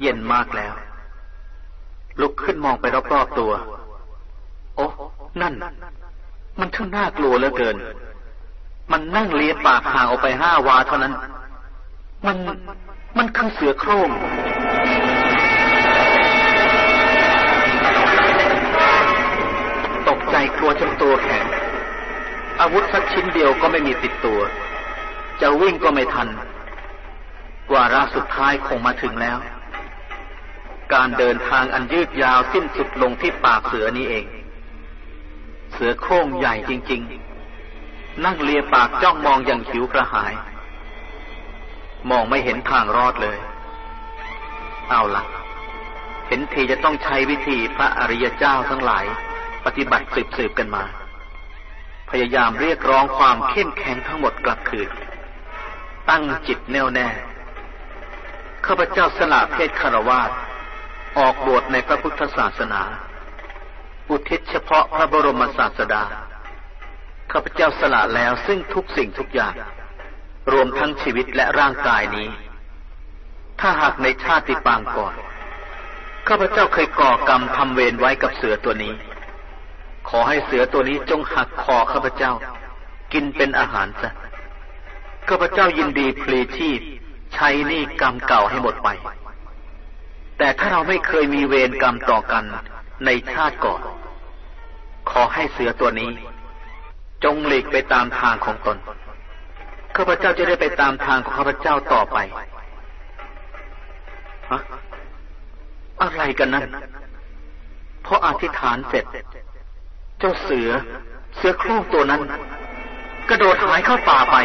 เย็นมากแล้ว ลุกขึ้นมองไปรอบๆตัว โอ้นั่น มันช่างน่ากลัวเหลือเกิน มันนั่งเลียปากห่างออกไปห้าวาเท่านั้น มันมันคือเสือโคร่งตกใจกลัวจนตัวแข็งอาวุธสักชิ้นเดียวก็ไม่มีติดตัว จะวิ่งก็ไม่ทัน วาระสุดท้ายคงมาถึงแล้ว การเดินทางอันยืดยาวสิ้นสุดลงที่ปากเสือนี้เอง เสือโคร่งใหญ่จริง ๆ นั่งเลียปากจ้องมองอย่างหิวกระหาย มองไม่เห็นทางรอดเลย เอาละเห็นทีจะต้องใช้วิธีพระอริยเจ้าทั้งหลาย ปฏิบัติสืบๆกันมา พยายามเรียกร้องความเข้มแข็งทั้งหมดกลับคืน ตั้งจิตแน่วแน่ข้าพเจ้าสละเพศคารวาส ออกบวชในพระพุทธศาสนา อุทิศเฉพาะพระบรมศาสดา ข้าพเจ้าสละแล้วซึ่งทุกสิ่งทุกอย่าง รวมทั้งชีวิตและร่างกายนี้ ถ้าหากในชาติปางก่อน ข้าพเจ้าเคยก่อกรรมทำเวรไว้กับเสือตัวนี้ ขอให้เสือตัวนี้จงหักคอข้าพเจ้า กินเป็นอาหารซะ ข้าพเจ้ายินดีพลีชีพใช้นี่กรรมเก่าให้หมดไป แต่ถ้าเราไม่เคยมีเวรกรรมต่อกันในชาติก่อน ขอให้เสือตัวนี้ จงหลีกไปตามทางของตนข้าพเจ้าจะได้ไปตามทางของข้าพเจ้าต่อไปฮะอะไรกันนั้นพออธิษฐานเสร็จ เจ้าเสือ เสือโคร่งตัวนั้น กระโดดหายเข้าป่าไป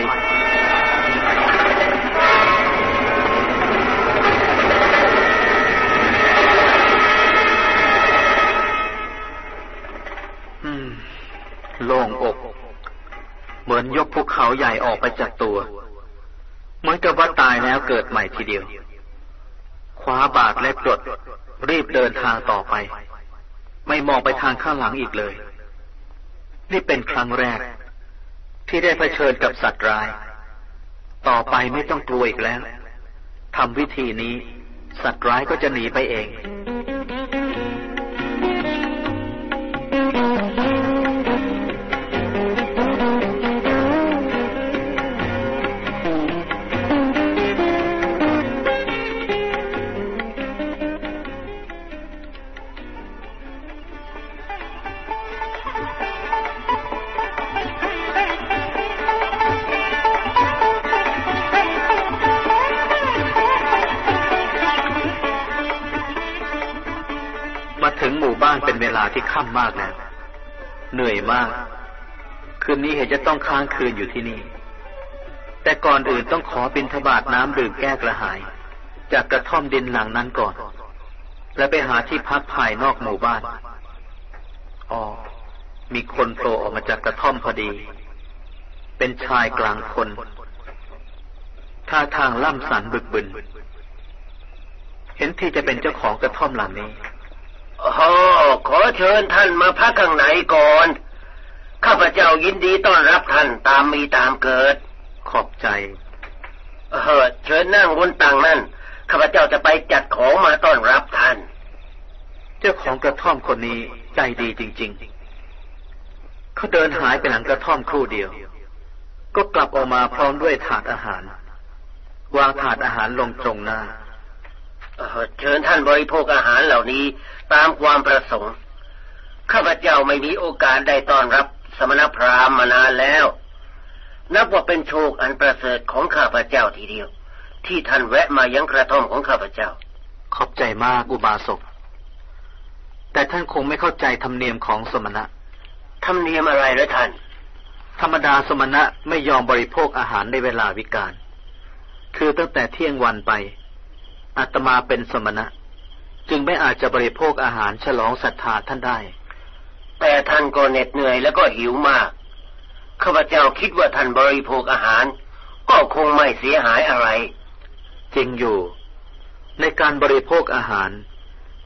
โล่งอก เหมือนยกภูเขาใหญ่ออกไปจากตัว เหมือนกับว่าตายแล้วเกิดใหม่ทีเดียว คว้าบาดและปลดรีบเดินทางต่อไป ไม่มองไปทางข้างหลังอีกเลย นี่เป็นครั้งแรก ที่ได้เผชิญกับสัตว์ร้าย ต่อไปไม่ต้องกลัวอีกแล้วทำวิธีนี้ สัตว์ร้ายก็จะหนีไปเอง คืนนี้เห็นจะต้องค้างคืนอยู่ที่นี่ แต่ก่อนอื่นต้องขอบินทบาทน้ำดื่มแก้กระหาย จากกระท่อมดินหลังนั้นก่อน และไปหาที่พักภายนอกหมู่บ้าน อ๋อ มีคนโผล่ออกมาจากกระท่อมพอดี เป็นชายกลางคนท่าทางล่ำสันบึกบึน เห็นที่จะเป็นเจ้าของกระท่อมหลังนี้ โอ้ขอเชิญท่านมาพักข้างไหนก่อน ข้าพเจ้ายินดีต้อนรับท่านตามมีตามเกิด ขอบใจ เออเชิญนั่งบนตังนั่นข้าพเจ้าจะไปจัดของมาต้อนรับท่าน เจ้าของกระท่อมคนนี้ใจดีจริง ๆ เขาเดินหายไปหลังกระท่อมครู่เดียว ก็กลับออกมาพร้อมด้วยถาดอาหาร วางถาดอาหารลงตรงหน้า เชิญท่านบริโภคอาหารเหล่านี้ตามความประสงค์ ข้าพเจ้าไม่มีโอกาสได้ต้อนรับ สมณพราหมณ์มานานแล้ว นับว่าเป็นโชคอันประเสริฐของข้าพเจ้าทีเดียว ที่ท่านแวะมายังกระท่อมของข้าพเจ้า ขอบใจมากอุบาสก แต่ท่านคงไม่เข้าใจธรรมเนียมของสมณะ ธรรมเนียมอะไรหรือท่าน ธรรมดาสมณะไม่ยอมบริโภคอาหารในเวลาวิกาล คือตั้งแต่เที่ยงวันไปอาตมาเป็นสมณะ จึงไม่อาจจะบริโภคอาหารฉลองศรัทธาท่านได้ แต่ท่านก็เหน็ดเหนื่อยแล้วก็หิวมาก ข้าพเจ้าคิดว่าท่านบริโภคอาหาร ก็คงไม่เสียหายอะไร จริงอยู่ ในการบริโภคอาหาร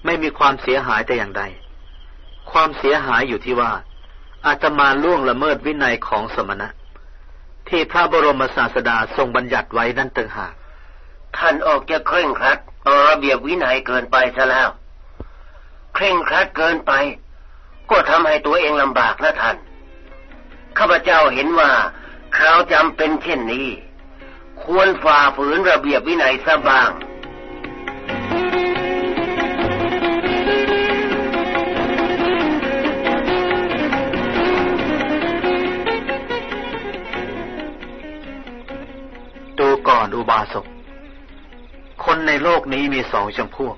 ไม่มีความเสียหายแต่อย่างใด ความเสียหายอยู่ที่ว่า อาตมาล่วงละเมิดวินัยของสมณะ ที่พระบรมศาสดาทรงบัญญัติไว้นั่นต่างหาก ท่านออกจะเคร่งครัดเอาระเบียบวินัยเกินไปซะแล้ว เคร่งครัดเกินไป ก็ทำให้ตัวเองลำบากนะท่าน ข้าพเจ้าเห็นว่าคราวจำเป็นเช่นนี้ ควรฝ่าฝืนระเบียบวินัยซะบ้างดูก่อนอุบาสก คนในโลกนี้มีสองจำพวก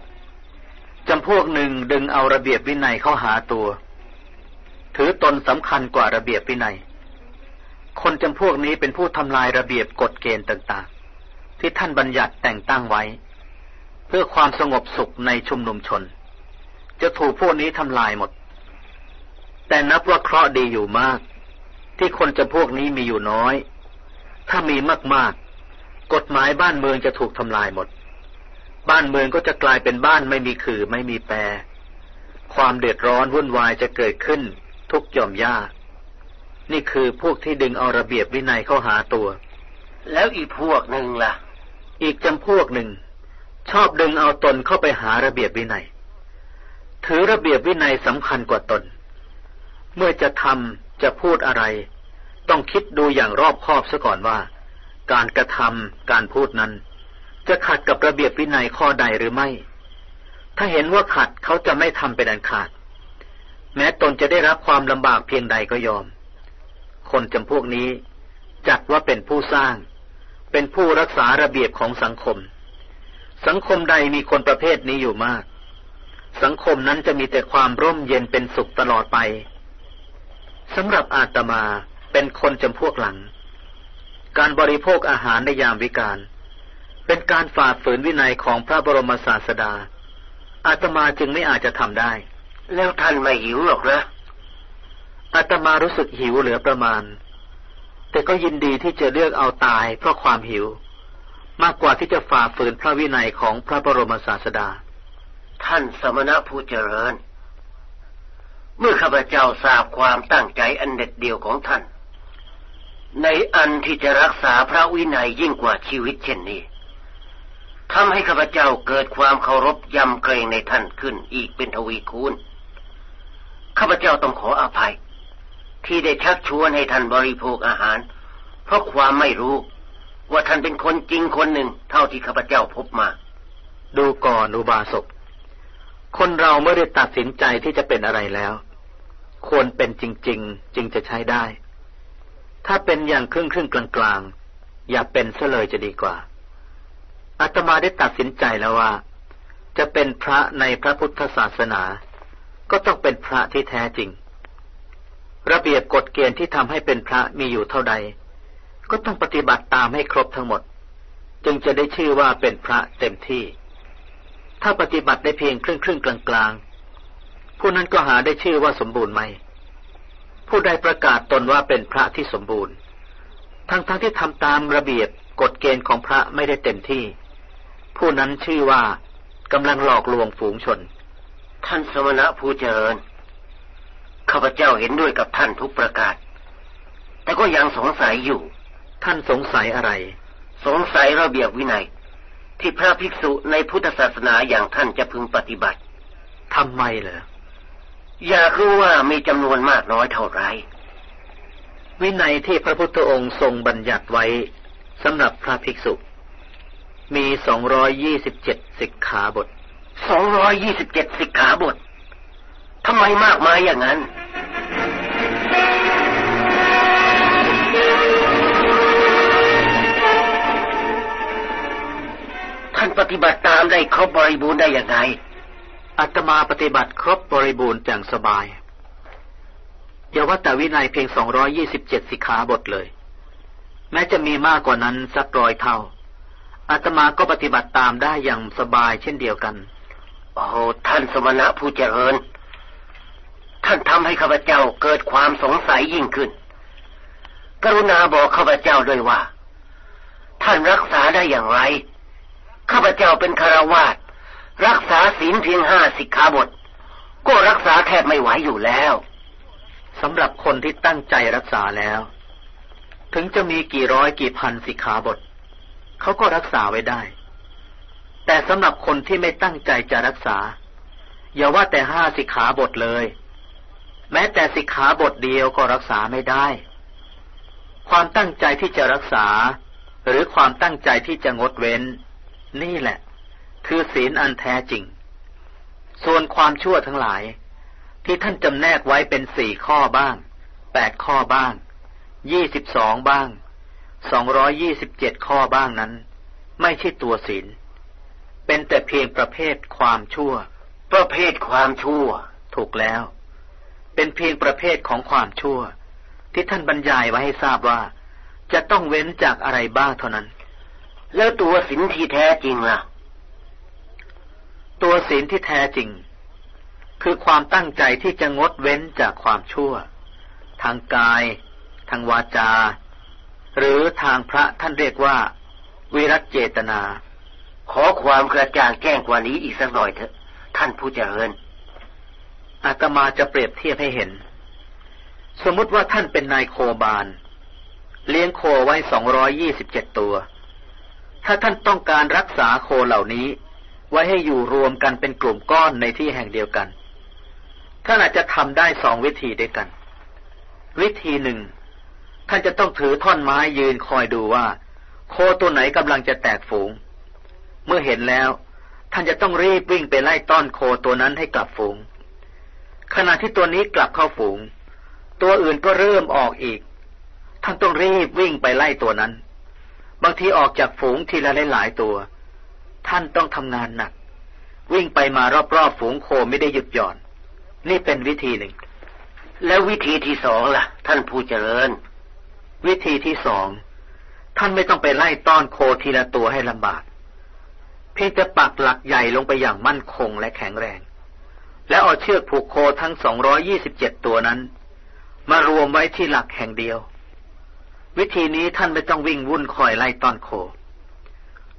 จำพวกหนึ่งดึงเอาระเบียบวินัยเข้าหาตัว ถือตนสำคัญกว่าระเบียบวินัย คนจำพวกนี้เป็นผู้ทำลายระเบียบกฎเกณฑ์ต่างๆ ที่ท่านบัญญัติแต่งตั้งไว้ เพื่อความสงบสุขในชุมนุมชน จะถูกพวกนี้ทำลายหมด แต่นับว่าเคราะห์ดีอยู่มาก ที่คนจำพวกนี้มีอยู่น้อย ถ้ามีมากๆ กฎหมายบ้านเมืองจะถูกทำลายหมด บ้านเมืองก็จะกลายเป็นบ้านไม่มีคือไม่มีแปรความเดือดร้อนวุ่นวายจะเกิดขึ้น ทุกหย่อมย่านี่คือพวกที่ดึงเอาระเบียบวินัยเข้าหาตัว แล้วอีกพวกหนึ่งล่ะ อีกจำพวกหนึ่ง ชอบดึงเอาตนเข้าไปหาระเบียบวินัย ถือระเบียบวินัยสำคัญกว่าตน เมื่อจะทำจะพูดอะไร ต้องคิดดูอย่างรอบคอบซะก่อนว่า การกระทำการพูดนั้น จะขัดกับระเบียบวินัยข้อใดหรือไม่ ถ้าเห็นว่าขัดเขาจะไม่ทำเป็นอันขาด แม้ตนจะได้รับความลำบากเพียงใดก็ยอม คนจำพวกนี้จัดว่าเป็นผู้สร้าง เป็นผู้รักษาระเบียบของสังคม สังคมใดมีคนประเภทนี้อยู่มาก สังคมนั้นจะมีแต่ความร่มเย็นเป็นสุขตลอดไปสำหรับอาตมาเป็นคนจำพวกหลัง การบริโภคอาหารในยามวิกาลเป็นการฝ่าฝืนวินัยของพระบรมศาสดาอาตมาจึงไม่อาจจะทำได้ แล้วท่านไม่หิวหรอกนะอาตมารู้สึกหิวเหลือประมาณ แต่ก็ยินดีที่จะเลือกเอาตายเพราะความหิว มากกว่าที่จะฝ่าฝืนพระวินัยของพระบรมศาสดา ท่านสมณะผู้เจริญ เมื่อข้าพเจ้าทราบความตั้งใจอันเด็ดเดี่ยวของท่าน ในอันที่จะรักษาพระวินัยยิ่งกว่าชีวิตเช่นนี้ทำให้ข้าพเจ้าเกิดความเคารพยำเกรงในท่านขึ้นอีกเป็นทวีคูณ ข้าพเจ้าต้องขออภัย ที่ได้ชักชวนให้ท่านบริโภคอาหาร เพราะความไม่รู้ ว่าท่านเป็นคนจริงคนหนึ่ง เท่าที่ข้าพเจ้าพบมา ดูก่อนอุบาสกคนเราเมื่อได้ตัดสินใจที่จะเป็นอะไรแล้ว ควรเป็นจริง ๆ จึงจะใช้ได้ ถ้าเป็นอย่างครึ่งครึ่งกลางๆ อย่าเป็นซะเลยจะดีกว่าอาตมาได้ตัดสินใจแล้วว่า จะเป็นพระในพระพุทธศาสนา ก็ต้องเป็นพระที่แท้จริง ระเบียบกฎเกณฑ์ที่ทำให้เป็นพระมีอยู่เท่าใด ก็ต้องปฏิบัติตามให้ครบทั้งหมด จึงจะได้ชื่อว่าเป็นพระเต็มที่ ถ้าปฏิบัติได้เพียงครึ่งครึ่งกลางกลางผู้นั้นก็หาได้ชื่อว่าสมบูรณ์ไหม ผู้ใดประกาศตนว่าเป็นพระที่สมบูรณ์ ทั้งทั้งที่ทำตามระเบียบกฎเกณฑ์ของพระไม่ได้เต็มที่ ผู้นั้นชื่อว่ากำลังหลอกลวงฝูงชน ท่านสมณะผู้เจริญ ข้าพเจ้าเห็นด้วยกับท่านทุกประกาศ แต่ก็ยังสงสัยอยู่ ท่านสงสัยอะไร สงสัยระเบียบวินัย ที่พระภิกษุในพุทธศาสนาอย่างท่านจะพึงปฏิบัติทำไมเหรอ อยากรู้ว่ามีจำนวนมากน้อยเท่าไร วินัยที่พระพุทธองค์ทรงบัญญัติไว้สำหรับพระภิกษุ มีสองร้อยยี่สิบเจ็ดสิกขาบท สองร้อยยี่สิบเจ็ดสิกขาบททำไมมากมายอย่างนั้นท่านปฏิบัติตามได้ครบบริบูรณ์ได้อย่างไรอาตมาปฏิบัติครบบริบูรณ์อย่างสบายอย่าว่าแต่วินัยเพียงสองร้อยี่สิบเจ็ดสิกขาบทเลย แม้จะมีมากกว่านั้นสักร้อยเท่าอาตมาก็ปฏิบัติตามได้อย่างสบายเช่นเดียวกัน โอ้โหท่านสมณะผู้เจริญ ท่านทำให้ข้าพเจ้าเกิดความสงสัยยิ่งขึ้น กรุณาบอกข้าพเจ้าด้วยว่า ท่านรักษาได้อย่างไร ข้าพเจ้าเป็นคารวาสรักษาศีลเพียงห้าสิกขาบท ก็รักษาแทบไม่ไหวอยู่แล้วสำหรับคนที่ตั้งใจรักษาแล้ว ถึงจะมีกี่ร้อยกี่พันสิกขาบท เขาก็รักษาไว้ได้ แต่สำหรับคนที่ไม่ตั้งใจจะรักษา อย่าว่าแต่ห้าสิกขาบทเลย แม้แต่สิกขาบทเดียวก็รักษาไม่ได้ ความตั้งใจที่จะรักษา หรือความตั้งใจที่จะงดเว้น นี่แหละ คือศีลอันแท้จริง ส่วนความชั่วทั้งหลาย ที่ท่านจำแนกไว้เป็นสี่ข้อบ้างแปดข้อบ้างยี่สิบสองบ้างสองร้อยยี่สิบเจ็ดข้อบ้างนั้น ไม่ใช่ตัวศีล เป็นแต่เพียงประเภทความชั่ว ประเภทความชั่ว ถูกแล้ว เป็นเพียงประเภทของความชั่ว ที่ท่านบรรยายไว้ให้ทราบว่า จะต้องเว้นจากอะไรบ้างเท่านั้น แล้วตัวศีลที่แท้จริงล่ะ ตัวศีลที่แท้จริง คือความตั้งใจที่จะงดเว้นจากความชั่ว ทางกาย ทางวาจา หรือทางพระท่านเรียกว่า วิรัตเจตนา ขอความกระจ่างแจ้งกว่านี้อีกสักหน่อยเถอะ ท่านผู้เจริญอาตมาจะเปรียบเทียบให้เห็น สมมติว่าท่านเป็นนายโคบาล เลี้ยงโคไว้สองร้อยยี่สิบเจ็ดตัว ถ้าท่านต้องการรักษาโคเหล่านี้ ไว้ให้อยู่รวมกันเป็นกลุ่มก้อนในที่แห่งเดียวกัน ท่านอาจจะทำได้สองวิธีด้วยกัน วิธีหนึ่ง ท่านจะต้องถือท่อนไม้ยืนคอยดูว่า โคตัวไหนกำลังจะแตกฝูง เมื่อเห็นแล้ว ท่านจะต้องรีบวิ่งไปไล่ต้อนโคตัวนั้นให้กลับฝูง ขณะที่ตัวนี้กลับเข้าฝูง ตัวอื่นก็เริ่มออกอีก ท่านต้องรีบวิ่งไปไล่ตัวนั้น บางทีออกจากฝูงทีละหลายๆตัว ท่านต้องทำงานหนัก วิ่งไปมารอบๆฝูงโคไม่ได้หยุดหย่อน นี่เป็นวิธีหนึ่ง แล้ววิธีที่สองล่ะ ท่านผู้เจริญ วิธีที่สองท่านไม่ต้องไปไล่ต้อนโคทีละตัวให้ลำบาก เพียงแต่ปักหลักใหญ่ลงไปอย่างมั่นคงและแข็งแรง แล้วเอาเชือกผูกโคทั้งสองร้อยี่สิบเจ็ดตัวนั้น มารวมไว้ที่หลักแห่งเดียว วิธีนี้ท่านไม่ต้องวิ่งวุ่นคอยไล่ต้อนโค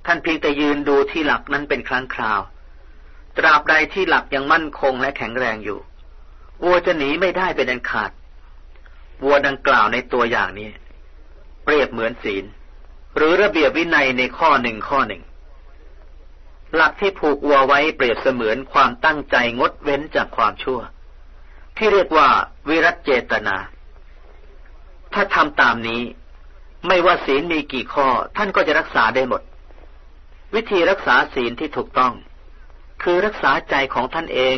ท่านเพียงแต่ยืนดูที่หลักนั้นเป็นครั้งคราว ตราบใดที่หลักยังมั่นคงและแข็งแรงอยู่วัวจะหนีไม่ได้เป็นอันขาด วัวดังกล่าวในตัวอย่างนี้ เปรียบเหมือนศีล หรือระเบียบวินัยในข้อหนึ่งข้อหนึ่ง หลักที่ผูกวัวไว้เปรียบเสมือนความตั้งใจงดเว้นจากความชั่ว ที่เรียกว่าวิรัตเจตนา ถ้าทำตามนี้ ไม่ว่าศีลมีกี่ข้อท่านก็จะรักษาได้หมด วิธีรักษาศีลที่ถูกต้อง คือรักษาใจของท่านเอง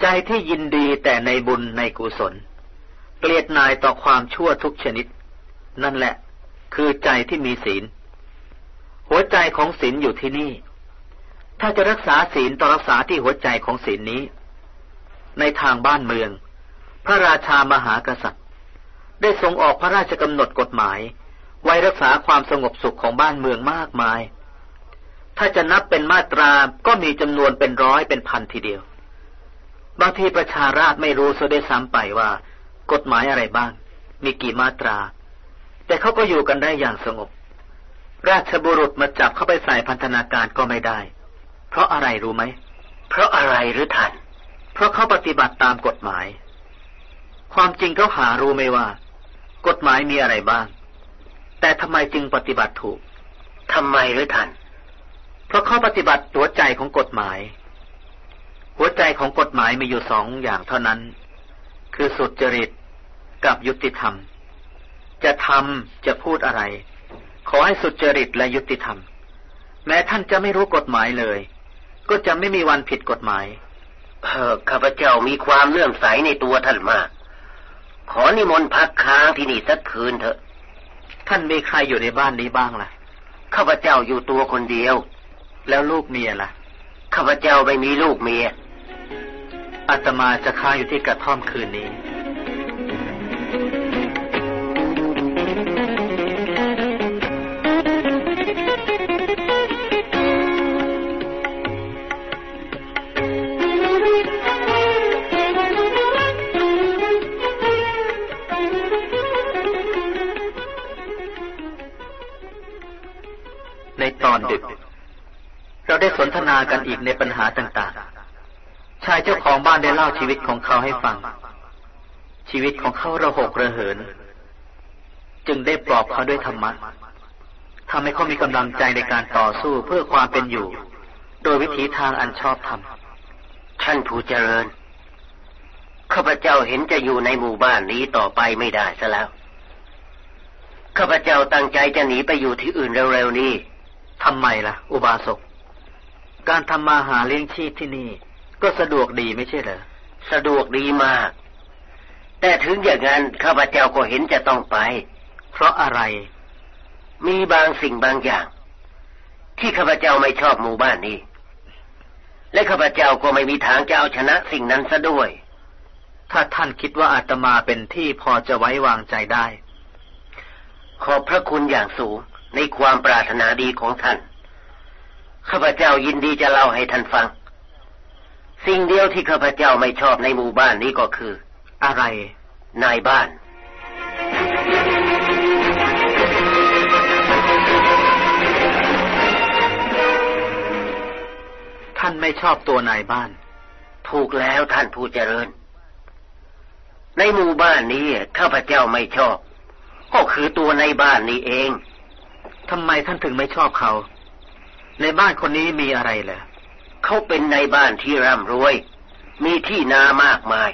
ใจที่ยินดีแต่ในบุญในกุศล เกลียดนายต่อความชั่วทุกชนิด นั่นแหละ คือใจที่มีศีล หัวใจของศีลอยู่ที่นี่ ถ้าจะรักษาศีลต้องรักษาที่หัวใจของศีลนี้ ในทางบ้านเมือง พระราชามหากษัตริย์ ได้ทรงออกพระราชกำหนดกฎหมาย ไว้รักษาความสงบสุขของบ้านเมืองมากมาย ถ้าจะนับเป็นมาตราก็มีจำนวนเป็นร้อยเป็นพันทีเดียว บางทีประชาราชไม่รู้ซะได้ซ้ำไปว่า กฎหมายอะไรบ้าง มีกี่มาตรา แต่เขาก็อยู่กันได้อย่างสงบ ราชบุรุษมาจับเข้าไปใส่พันธนาการก็ไม่ได้ เพราะอะไรรู้ไหม เพราะอะไรหรือท่าน เพราะเขาปฏิบัติตามกฎหมาย ความจริงเขาหารู้ไหมว่า กฎหมายมีอะไรบ้าง แต่ทำไมจึงปฏิบัติถูกทำไมหรือท่าน เพราะเขาปฏิบัติหัวใจของกฎหมาย หัวใจของกฎหมายมีอยู่สองอย่างเท่านั้น คือสุจริตกับยุติธรรม จะทำจะพูดอะไร ขอให้สุจริตและยุติธรรม แม้ท่านจะไม่รู้กฎหมายเลย ก็จะไม่มีวันผิดกฎหมายเออข้าพเจ้ามีความเลื่อมใสในตัวท่านมาก ขอนิมนต์พักค้างที่นี่สักคืนเถอะ ท่านมีใครอยู่ในบ้านนี้บ้างล่ะ ข้าพเจ้าอยู่ตัวคนเดียว แล้วลูกเมียล่ะ ข้าพเจ้าไม่มีลูกเมีย อาตมาจะค้างอยู่ที่กระท่อมคืนนี้ใน นทนากันอีกในปัญหาต่างๆ ชายเจ้าของบ้านได้เล่าชีวิตของเขาให้ฟัง ชีวิตของเขาระหกระเหิน จึงได้ปลอบเขาด้วยธรรมะทำให้เขามีกำลังใจในการต่อสู้เพื่อความเป็นอยู่ โดยวิถีทางอันชอบธรรมท่านผู้เจริญข้าพเจ้าเห็นจะอยู่ในหมู่บ้านนี้ต่อไปไม่ได้ซะแล้วข้าพเจ้าตั้งใจจะหนีไปอยู่ที่อื่นเร็วๆนี้ทำไมล่ะ อุบาสก การทำมาหาเลี้ยงชีพที่นี่ ก็สะดวกดีไม่ใช่เหรอ สะดวกดีมาก แต่ถึงอย่างนั้นข้าพเจ้าก็เห็นจะต้องไป เพราะอะไร มีบางสิ่งบางอย่าง ที่ข้าพเจ้าไม่ชอบหมู่บ้านนี้ และข้าพเจ้าก็ไม่มีทางจะเอาชนะสิ่งนั้นซะด้วย ถ้าท่านคิดว่าอาตมาเป็นที่พอจะไว้วางใจได้ ขอบพระคุณอย่างสูงในความปรารถนาดีของท่าน ข้าพเจ้ายินดีจะเล่าให้ท่านฟัง สิ่งเดียวที่ข้าพเจ้าไม่ชอบในหมู่บ้านนี้ก็คือ อะไร นายบ้าน ท่านไม่ชอบตัวนายบ้าน ถูกแล้วท่านผู้เจริญ ในหมู่บ้านนี้ข้าพเจ้าไม่ชอบ ก็คือตัวในบ้านนี้เองทำไมท่านถึงไม่ชอบเขา ในบ้านคนนี้มีอะไรเหรอเขาเป็นในบ้านที่ร่ำรวย มีที่นามากมาย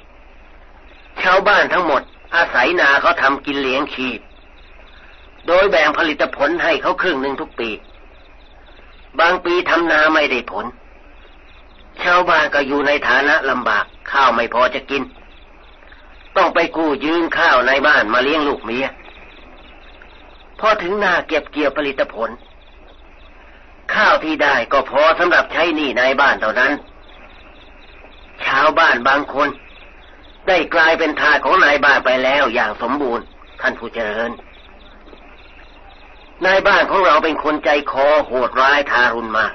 ชาวบ้านทั้งหมด อาศัยนาเขาทำกินเลี้ยงชีพ โดยแบ่งผลิตผลให้เขาครึ่งหนึ่งทุกปี บางปีทำนาไม่ได้ผล ชาวบ้านก็อยู่ในฐานะลำบาก ข้าวไม่พอจะกิน ต้องไปกู้ยืมข้าวในบ้านมาเลี้ยงลูกเมีย พอถึงหน้าเก็บเกี่ยวผลิตผล ข้าวที่ได้ก็พอสำหรับใช้หนี้ในบ้านเท่านั้น ชาวบ้านบางคน ได้กลายเป็นทาสของนายบ้านไปแล้วอย่างสมบูรณ์ ท่านผู้เจริญนายบ้านของเราเป็นคนใจคอโหดร้ายทารุณมาก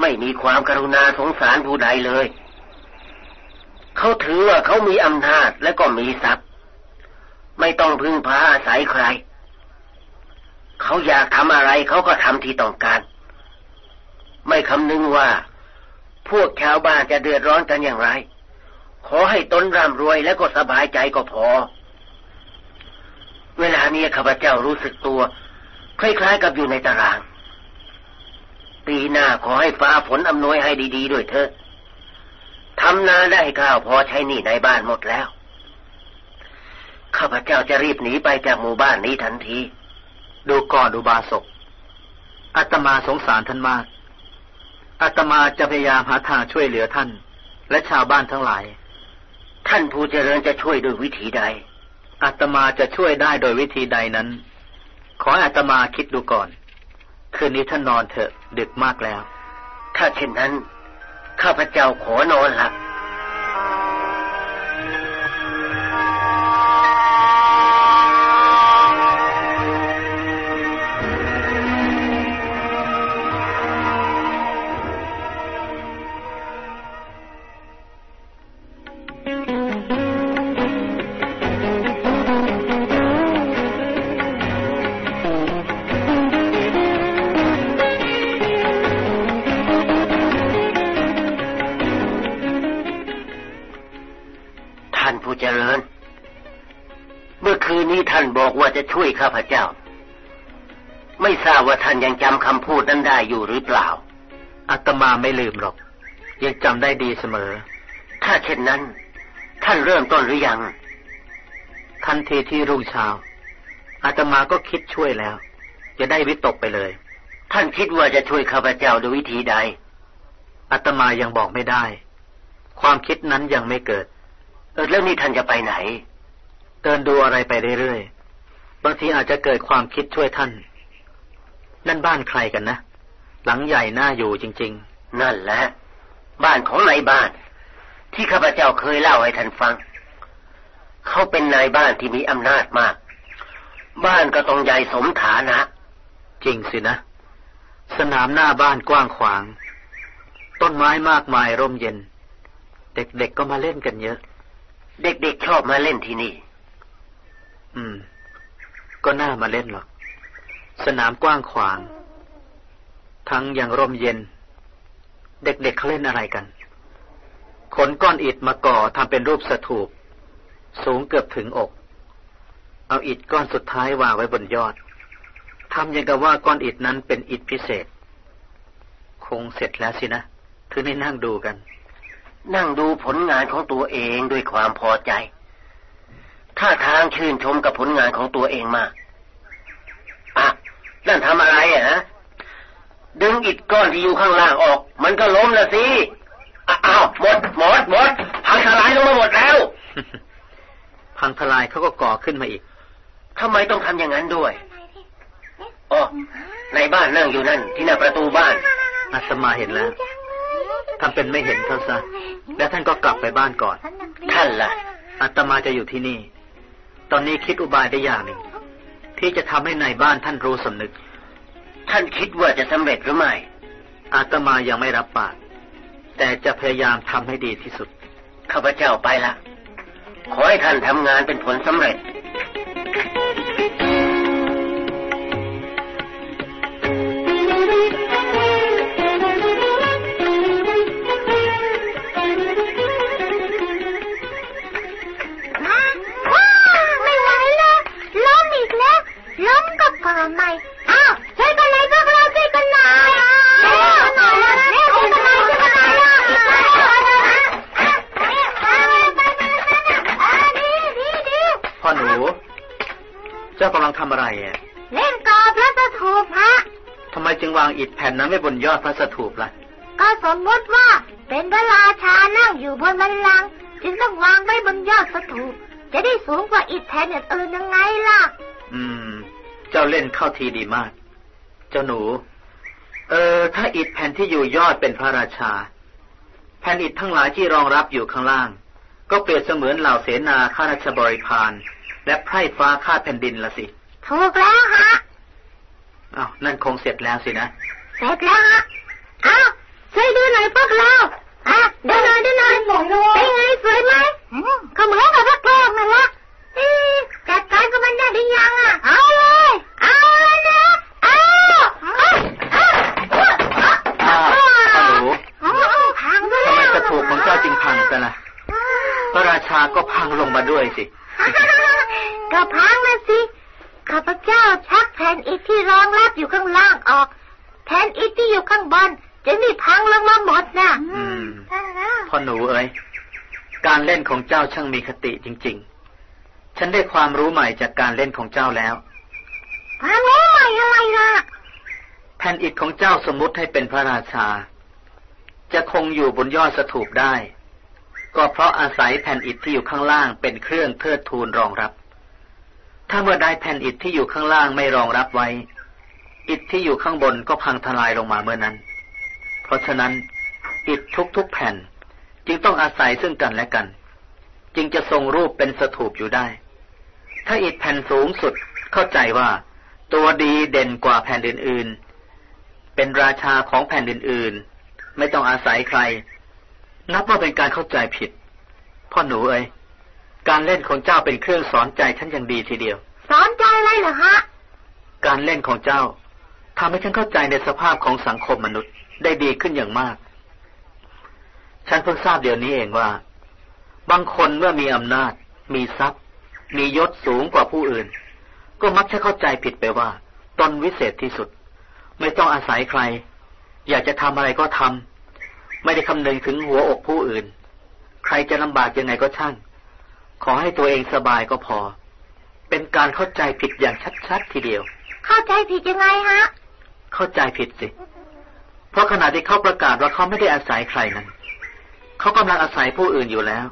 ไม่มีความกรุณาสงสารผู้ใดเลย เขาถือว่าเขามีอำนาจและก็มีทรัพย์ ไม่ต้องพึ่งพาอาศัยใคร เขาอยากทำอะไรเขาก็ทำที่ต้องการ ไม่คำนึงว่า พวกชาวบ้านจะเดือดร้อนกันอย่างไร ขอให้ตนร่ำรวยและก็สบายใจก็พอ เวลานี้ข้าพเจ้ารู้สึกตัว คล้ายๆกับอยู่ในตาราง ปีหน้าขอให้ฟ้าฝนอำนวยให้ดี ๆ ด้วยเถอะทำนาได้ข้าวพอใช้หนี้ในบ้านหมดแล้ว ข้าพเจ้าจะรีบหนีไปจากหมู่บ้านนี้ทันที ดูก่อนอุบาสกอาตมาสงสารท่านมากอาตมาจะพยายามหาทางช่วยเหลือท่าน และชาวบ้านทั้งหลาย ท่านผู้เจริญจะช่วยด้วยวิธีใดอาตมาจะช่วยได้โดยวิธีใดนั้น ขอให้อาตมาคิดดูก่อน คืนนี้ท่านนอนเถอะดึกมากแล้ว ถ้าเช่นนั้น ข้าพเจ้าขอนอนละ ช่วยข้าพเจ้า ไม่ทราบว่าท่านยังจำคำพูดนั้นได้อยู่หรือเปล่าอาตมาไม่ลืมหรอก ยังจำได้ดีเสมอ ถ้าเช่นนั้น ท่านเริ่มต้นหรือยัง ทันทีที่รุ่งเช้าอาตมาก็คิดช่วยแล้ว จะได้วิตกไปเลย ท่านคิดว่าจะช่วยข้าพเจ้าด้วยวิธีใดอาตมายังบอกไม่ได้ ความคิดนั้นยังไม่เกิดเออแล้วนี่ท่านจะไปไหน เดินดูอะไรไปเรื่อยๆ บางทีอาจจะเกิดความคิดช่วยท่าน นั่นบ้านใครกันนะ หลังใหญ่น่าอยู่จริงนั่นแหละ บ้านของนายบ้าน ที่ข้าพเจ้าเคยเล่าให้ท่านฟัง เขาเป็นนายบ้านที่มีอำนาจมาก บ้านก็ต้องใหญ่สมฐานะๆจริงสินะ สนามหน้าบ้านกว้างขวาง ต้นไม้มากมายร่มเย็น เด็กๆก็มาเล่นกันเยอะ เด็กๆชอบมาเล่นที่นี่ อืม ก็น่ามาเล่นหรอก สนามกว้างขวาง ทั้งอย่างร่มเย็น เด็กๆเขาเล่นอะไรกัน ขนก้อนอิฐมาก่อทำเป็นรูปสถูป สูงเกือบถึงอก เอาอิฐก้อนสุดท้ายวางไว้บนยอดทำย่างกับว่าก้อนอิฐนั้นเป็นอิฐพิเศษ คงเสร็จแล้วสินะถึงได้นั่งดูกัน นั่งดูผลงานของตัวเองด้วยความพอใจ ถ้าทางชื่นชมกับผลงานของตัวเองมากอะนั่นทำอะไรอะนะดึงอิฐก้อนที่อยู่ข้างล่างออก มันก็ล้มละสิ อ้าวหมดหมดหมดพังทลายลงมาหมดแล้ว พังทลายเขาก็ก่อขึ้นมาอีกทำไมต้องทำอย่างนั้นด้วยอ๋อในบ้านนั่งอยู่นั่น ที่หน้าประตูบ้านอาตมาเห็นแล้วทำเป็นไม่เห็นเขาซะ แล้วท่านก็กลับไปบ้านก่อน ท่านล่ะอาตมาจะอยู่ที่นี่ต อนนี้คิดอุบายได้อย่างหนึ่ง ที่จะทำให้ในายบ้านท่านรู้สำนึก ท่านคิดว่าจะสำเร็จหรือไม่ อาตมายังไม่รับปาก แต่จะพยายามทำให้ดีที่สุด ข้าพเจ้าไปละ ขอให้ท่านทำงานเป็นผลสำเร็จ มก็ก่อใหม่อ้าวช่วยกันเลยพวกเราช่วยกันหน่อยเร็วหน่อยเร็วช่วยกันหน่อยช่วยกันหน่อยพ่อหนู เจ้ากำลังทำอะไรอะเล่นกอพระสถูปฮะทำไมจึงวางอิฐแผ่นนั้นไว้บนยอดพระสถูปล่ะ ก็สมมติว่าเป็นพระราชานั่งอยู่บนบัลลังก์จึงต้องวางไว้บนยอดสถูปจะได้สูงกว่าอิฐแผ่นอื่นยังไงล่ะ อืม เจ้าเล่นเข้าทีดีมาก เจ้าหนู เออ ถ้าอิฐแผ่นที่อยู่ยอดเป็นพระราชา แผ่นอิฐทั้งหลายที่รองรับอยู่ข้างล่าง ก็เปรียบเสมือนเหล่าเสนาข้าราชบริพารและไพร่ฟ้าข้าแผ่นดินละสิ ถูกแล้วฮะอ้าวนั่นคงเสร็จแล้วสินะ เสร็จแล้วฮะอ้าวช่วยดูหน่อยพวกเราอะดูหน่อยดูหน่อยเป็นไงสวยไหมก็เหมือนกับพระโกงนั่นแหละเอ๊ะจัดการกับมันได้หรือยังอะ เอาเลย เอาเลยนะเอาเอาเอาเอา อ้าวพ่อหนู เอาเอาพังไป ทำ แล้ ไม ว กระถูกของเจ้าจึงพังกันล่ะ พระราชาก็พั งลงมาด้วยสิก็พังนะสิข้าพเจ้าชักแผ่นอิฐที่รองรับอยู่ข้างล่างออกแผ่นอิฐที่อยู่ข้างบนจะไม่พังลงมาหมดนะอืมพ่อหนูเอ้ยการเล่นของเจ้าช่างมีคติจริง ๆ ฉันได้ความรู้ใหม่จากการเล่นของเจ้าแล้วพังโอ้ยอะไรล่ะแผ่นอิฐของเจ้าสมมุติให้เป็นพระราชา จะคงอยู่บนยอดสถูปได้ ก็เพราะอาศัยแผ่นอิฐที่อยู่ข้างล่างเป็นเครื่องเทิดทูนรองรับ ถ้าเมื่อใดแผ่นอิฐที่อยู่ข้างล่างไม่รองรับไว้ อิฐที่อยู่ข้างบนก็พังทลายลงมาเมื่อนั้น เพราะฉะนั้นอิฐทุกๆแผ่นจึงต้องอาศัยซึ่งกันและกัน จึงจะทรงรูปเป็นสถูปอยู่ได้ ถ้าอิฐแผ่นสูงสุดเข้าใจว่า ตัวดีเด่นกว่าแผ่นอื่นๆ เป็นราชาของแผ่นอื่นๆ ไม่ต้องอาศัยใคร นับว่าเป็นการเข้าใจผิด พ่อหนูเอ้ยการเล่นของเจ้าเป็นเครื่องสอนใจฉันอย่างดีทีเดียว สอนใจอะไรเหรอฮะ การเล่นของเจ้าทำให้ฉันเข้าใจในสภาพของสังคมมนุษย์ได้ดีขึ้นอย่างมาก ฉันเพิ่งทราบเดี๋ยวนี้เองว่า บางคนเมื่อมีอำนาจ มีทรัพย์ มียศสูงกว่าผู้อื่น ก็มักจะเข้าใจผิดไปว่า ตนวิเศษที่สุด ไม่ต้องอาศัยใคร อยากจะทำอะไรก็ทำ ไม่ได้คำนึงถึงหัวอกผู้อื่น ใครจะลำบากยังไงก็ช่าง ขอให้ตัวเองสบายก็พอ เป็นการเข้าใจผิดอย่างชัดๆทีเดียว เข้าใจผิดยังไงฮะ เข้าใจผิดสิ เพราะขณะที่เขาประกาศว่าเขาไม่ได้อาศัยใครนั้น เขากำลังอาศัยผู้อื่นอยู่แล้ว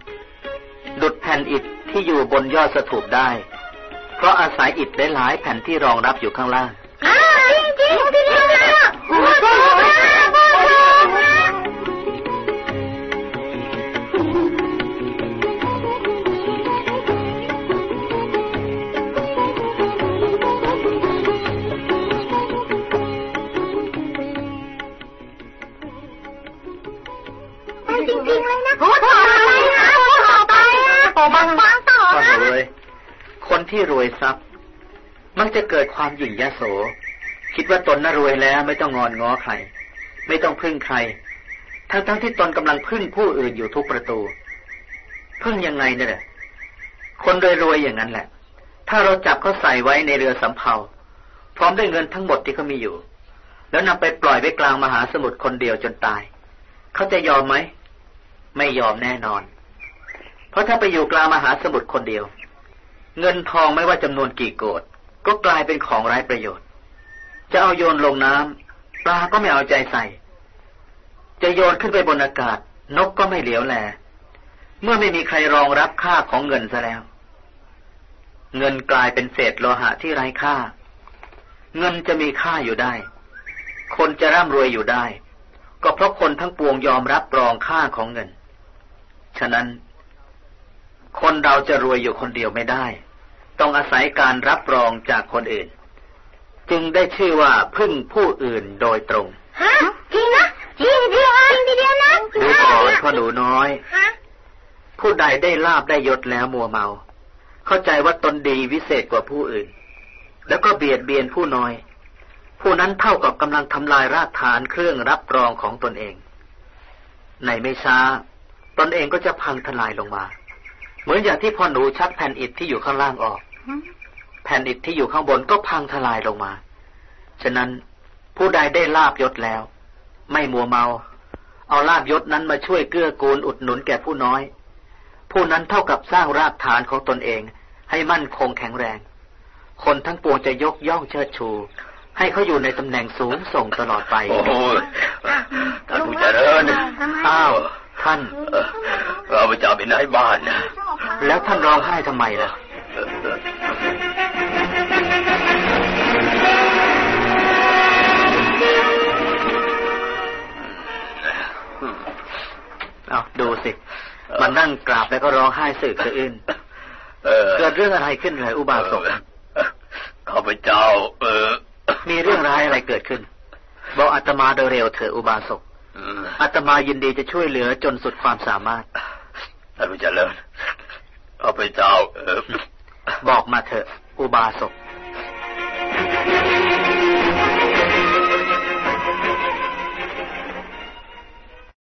ดุดแผ่นอิฐที่อยู่บนยอดสถูปได้ เพราะอาศัยอิฐได้หลายแผ่นที่รองรับอยู่ข้างล่างอ้าวจริงจริงจริงนะ ริงๆเลยนะโอ้ต่อไปนะโอ้ต่อไปนะโอ้บางบางต่อก็นะเลยคนที่รวยทรัพย์ มักจะเกิดความหยิ่งยโส คิดว่าตนน่ารวยแล้วไม่ต้องงอนง้อใคร ไม่ต้องพึ่งใคร ทั้งทั้งๆที่ตนกำลังพึ่งผู้อื่นอยู่ทุกประตู พึ่งยังไงเนี่ยแหละคนรวยๆอย่างนั้นแหละ ถ้าเราจับเขาใส่ไว้ในเรือสำเภาพร้อมด้วยเงินทั้งหมดที่เขามีอยู่ แล้วนำไปปล่อยไว้กลางมหาสมุทรคนเดียวจนตาย เขาจะยอมไหม ไม่ยอมแน่นอน เพราะถ้าไปอยู่กลางมหาสมุทรคนเดียว เงินทองไม่ว่าจำนวนกี่โกดก็กลายเป็นของไร้ประโยชน์ จะเอาโยนลงน้ำปลาก็ไม่เอาใจใส่ จะโยนขึ้นไปบนอากาศ นกก็ไม่เหลียวแล เมื่อไม่มีใครรองรับค่าของเงินซะแล้ว เงินกลายเป็นเศษโลหะที่ไร้ค่า เงินจะมีค่าอยู่ได้ คนจะร่ำรวยอยู่ได้ ก็เพราะคนทั้งปวงยอมรับรองค่าของเงิน ฉะนั้น คนเราจะรวยอยู่คนเดียวไม่ได้ ต้องอาศัยการรับรองจากคนอื่น จึงได้ชื่อว่าพึ่งผู้อื่นโดยตรงฮะจริงนะจริงจริงจริงทีเดียวนะดูก่อนพ่อหนูน้อยฮะผู้ใดได้ลาบได้ยศแล้วมัวเมา เข้าใจว่าตนดีวิเศษกว่าผู้อื่น แล้วก็เบียดเบียนผู้น้อย ผู้นั้นเท่ากับกำลังทำลายรากฐานเครื่องรับรองของตนเอง ในไม่ช้า ตนเองก็จะพังทลายลงมา เหมือนอย่างที่พ่อหนูชักแผ่นอิฐที่อยู่ข้างล่างออก แผ่นอิฐที่อยู่ข้างบนก็พังทลายลงมา ฉะนั้นผู้ใดได้ลาบยศแล้ว ไม่มัวเมา เอาลาบยศนั้นมาช่วยเกื้อกูลอุดหนุนแก่ผู้น้อย ผู้นั้นเท่ากับสร้างรากฐานของตนเองให้มั่นคงแข็งแรง คนทั้งปวงจะยกย่องเชิดชู ให้เขาอยู่ในตำแหน่งสูงส่งตลอดไป โอ้ยท่านผู้เจริญอ้าว ท่านเอ่อเราไปจับเป็นนายบ้านนะแล้วท่านร้องไห้ทำไมล่ะเอาดูสิ มันนั่งกราบแล้วก็ร้องไห้สึกสะอื้นเออเกิดเรื่องอะไรขึ้นเลยอุบาสกข้าพเจ้า เออ มีเรื่องร้ายอะไรเกิดขึ้น บอกอาตมาโดยเร็วเถอะอุบาสก อืมอาตมายินดีจะช่วยเหลือจนสุดความสามารถท่านผู้เจริญข้าพเจ้าเออบอกมาเถอะ อุบาสก